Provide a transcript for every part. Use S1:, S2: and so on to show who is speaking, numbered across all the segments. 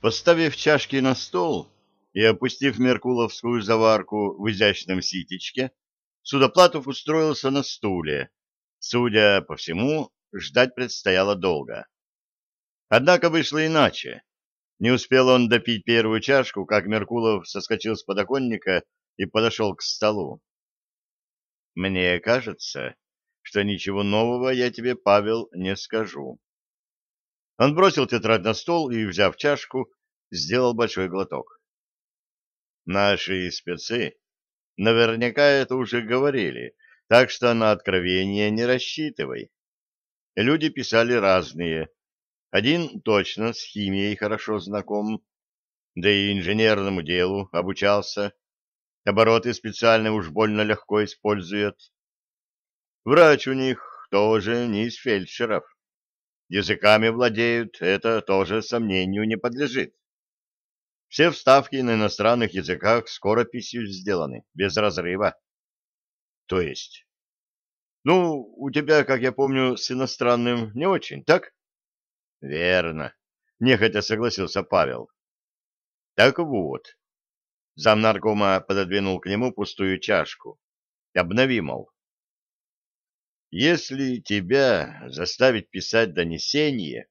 S1: Поставив чашки на стол и опустив меркуловскую заварку в изящном ситечке, Судоплатов устроился на стуле. Судя по всему, ждать предстояло долго. Однако вышло иначе. Не успел он допить первую чашку, как Меркулов соскочил с подоконника и подошел к столу. «Мне кажется, что ничего нового я тебе, Павел, не скажу. Он бросил тетрадь на стол и, взяв чашку, сделал большой глоток. Наши спецы наверняка это уже говорили, так что на откровение не рассчитывай. Люди писали разные. Один точно с химией хорошо знаком, да и инженерному делу обучался. Обороты специально уж больно легко использует. Врач у них тоже не из фельдшеров языками владеют, это тоже сомнению не подлежит. Все вставки на иностранных языках скорописью сделаны, без разрыва. То есть? Ну, у тебя, как я помню, с иностранным не очень, так? Верно. Нехотя согласился Павел. Так вот. Замнаркома пододвинул к нему пустую чашку. Обнови, мол. Если тебя заставить писать донесение,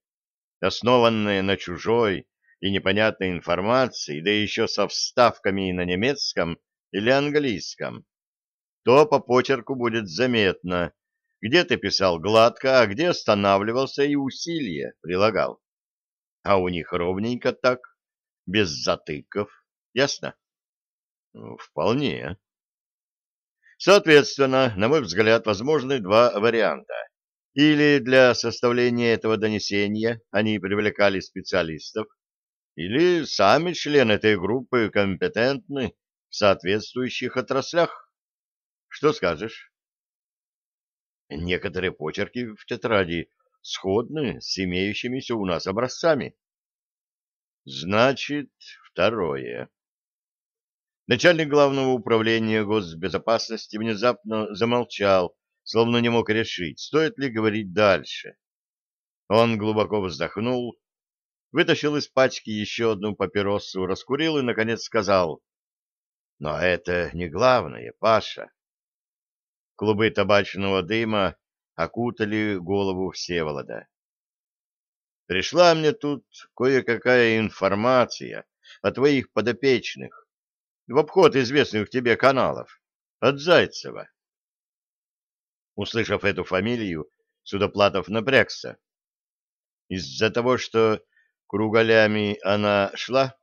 S1: основанное на чужой и непонятной информации, да еще со вставками на немецком или английском, то по почерку будет заметно, где ты писал гладко, а где останавливался и усилия прилагал. А у них ровненько так, без затыков, ясно? Ну, вполне. Соответственно, на мой взгляд, возможны два варианта. Или для составления этого донесения они привлекали специалистов, или сами члены этой группы компетентны в соответствующих отраслях. Что скажешь? Некоторые почерки в тетради сходны с имеющимися у нас образцами. Значит, второе. Начальник главного управления госбезопасности внезапно замолчал, словно не мог решить, стоит ли говорить дальше. Он глубоко вздохнул, вытащил из пачки еще одну папиросу, раскурил и, наконец, сказал, «Но это не главное, Паша». Клубы табачного дыма окутали голову Всеволода. «Пришла мне тут кое-какая информация о твоих подопечных в обход известных тебе каналов, от Зайцева. Услышав эту фамилию, Судоплатов напрягся. Из-за того, что кругалями она шла,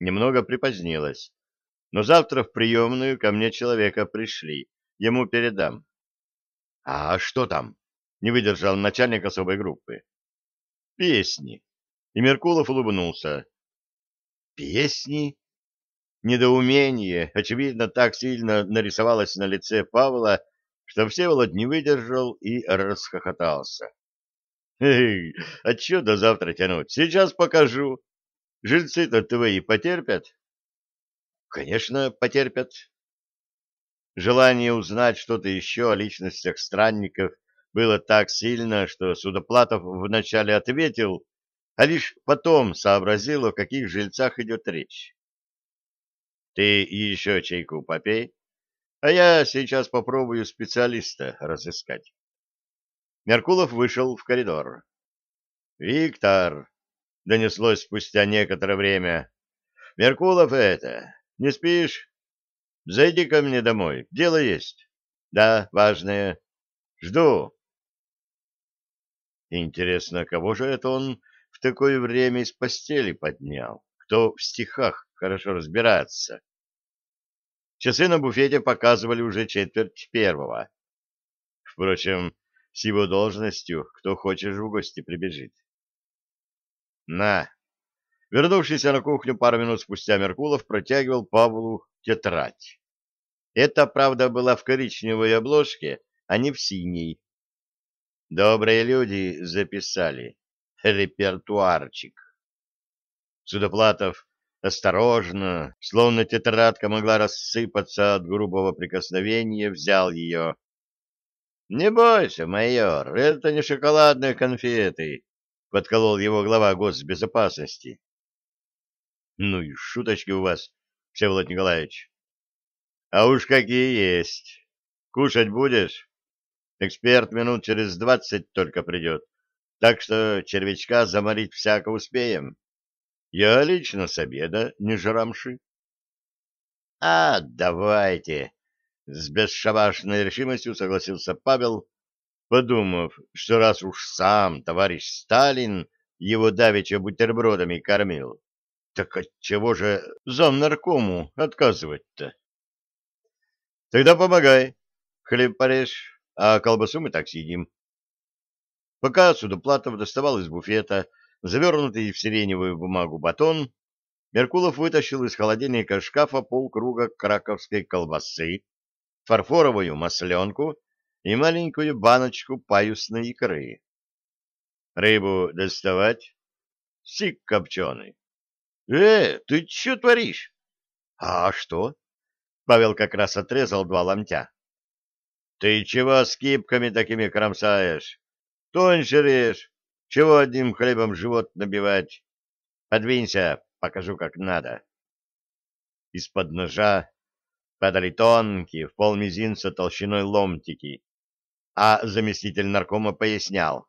S1: немного припозднилась. Но завтра в приемную ко мне человека пришли. Ему передам. — А что там? — не выдержал начальник особой группы. — Песни. И Меркулов улыбнулся. — Песни? Недоумение, очевидно, так сильно нарисовалось на лице Павла, что Всеволод не выдержал и расхохотался. «Эй, а что до завтра тянуть? Сейчас покажу. Жильцы-то твои потерпят?» «Конечно, потерпят». Желание узнать что-то еще о личностях странников было так сильно, что Судоплатов вначале ответил, а лишь потом сообразил, о каких жильцах идет речь. Ты еще чайку попей, а я сейчас попробую специалиста разыскать. Меркулов вышел в коридор. «Виктор!» — донеслось спустя некоторое время. «Меркулов это! Не спишь? Зайди ко мне домой, дело есть. Да, важное. Жду». Интересно, кого же это он в такое время из постели поднял? Кто в стихах хорошо разбираться. Часы на буфете показывали уже четверть первого. Впрочем, с его должностью кто хочешь в гости прибежит. На! Вернувшийся на кухню пару минут спустя Меркулов протягивал Павлу тетрадь. Это, правда, была в коричневой обложке, а не в синей. Добрые люди записали. Репертуарчик. Судоплатов осторожно, словно тетрадка могла рассыпаться от грубого прикосновения, взял ее. — Не бойся, майор, это не шоколадные конфеты, — подколол его глава госбезопасности. Ну и шуточки у вас, Всеволод Николаевич. А уж какие есть. Кушать будешь? Эксперт минут через двадцать только придет, так что червячка заморить всяко успеем. Я лично с обеда не жрамши. — А, давайте! — с бесшабашной решимостью согласился Павел, подумав, что раз уж сам товарищ Сталин его давеча бутербродами кормил, так отчего же замнаркому отказывать-то? — Тогда помогай, хлеб порежь, а колбасу мы так съедим. Пока Судоплатов доставал из буфета завернутый в сиреневую бумагу батон, Меркулов вытащил из холодильника шкафа полкруга краковской колбасы, фарфоровую масленку и маленькую баночку паюсной икры. Рыбу доставать? Сик копченый. Э, ты что творишь? А что? Павел как раз отрезал два ломтя. Ты чего с кипками такими кромсаешь? Тоньше режь. Чего одним хлебом живот набивать? Подвинься, покажу, как надо. Из-под ножа падали тонкие, в полмизинца толщиной ломтики, а заместитель наркома пояснял.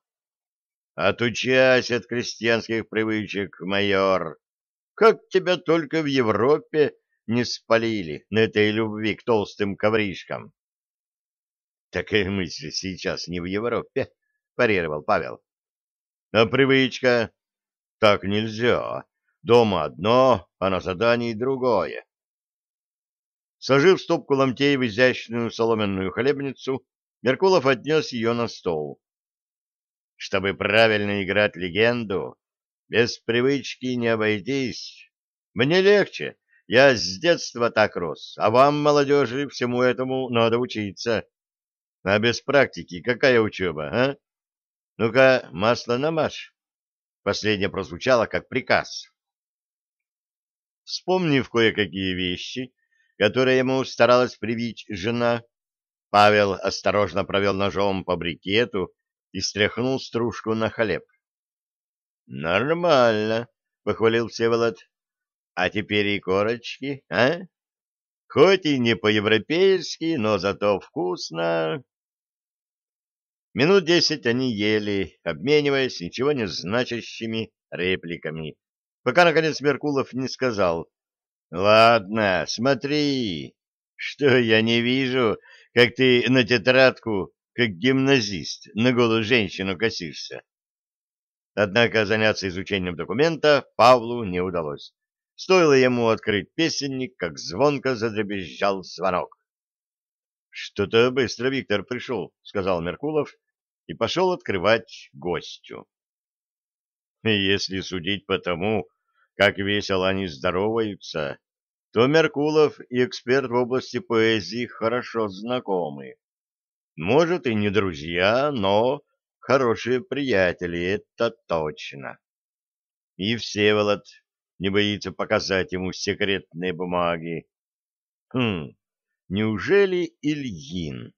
S1: «Отучась от крестьянских привычек, майор! Как тебя только в Европе не спалили на этой любви к толстым ковришкам!» «Такая мысль сейчас не в Европе», — парировал Павел. «А привычка? Так нельзя. Дома одно, а на задании другое». Сложив стопку ломтей в изящную соломенную хлебницу, Меркулов отнес ее на стол. Чтобы правильно играть легенду, без привычки не обойтись. Мне легче, я с детства так рос, а вам, молодежи, всему этому надо учиться. А без практики какая учеба, а? Ну-ка, масло намажь. Последнее прозвучало как приказ. Вспомнив кое-какие вещи, которые ему старалась привить жена, Павел осторожно провел ножом по брикету и стряхнул стружку на хлеб. — Нормально, — похвалил Всеволод. — А теперь и корочки, а? Хоть и не по-европейски, но зато вкусно. Минут десять они ели, обмениваясь ничего не значащими репликами, пока, наконец, Меркулов не сказал. — Ладно, смотри, что я не вижу, как ты на тетрадку, как гимназист, на голую женщину косишься. Однако заняться изучением документа Павлу не удалось. Стоило ему открыть песенник, как звонко задребезжал звонок. — Что-то быстро Виктор пришел, — сказал Меркулов и пошел открывать гостю. Если судить по тому, как весело они здороваются, то Меркулов и эксперт в области поэзии хорошо знакомы. Может, и не друзья, но хорошие приятели, это точно. И Всеволод не боится показать ему секретные бумаги. Хм, неужели Ильин?